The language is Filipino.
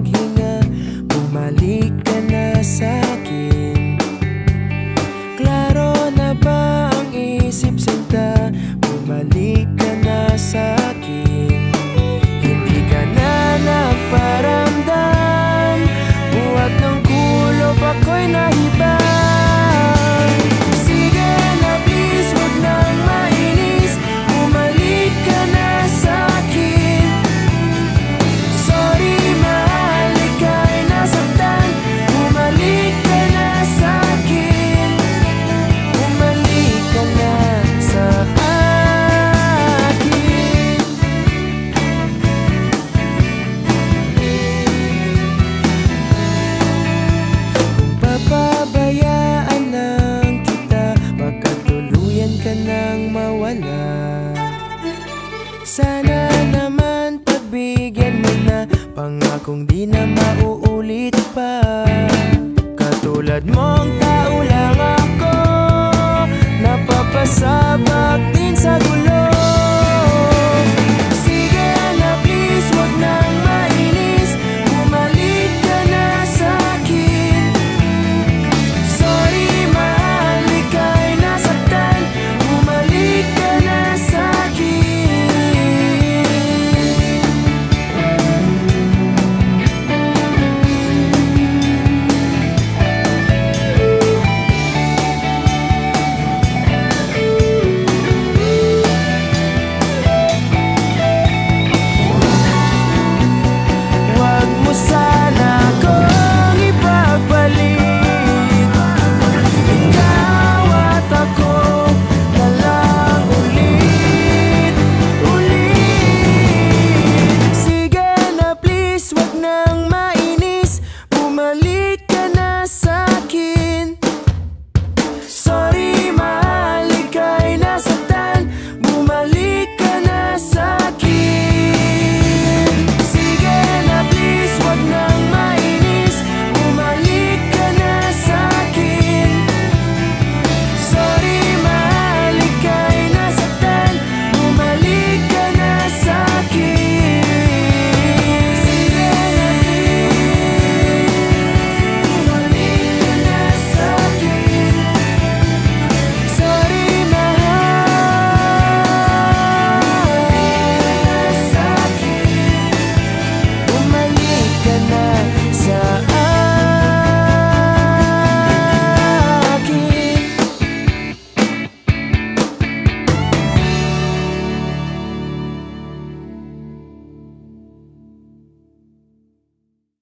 maghinga. Bumalik ka na sa'kin ka nang mawala. Sana naman pagbigyan mo na Pangakong di na mauulit pa. Katulad mong tao lang ako mainis. Bumalik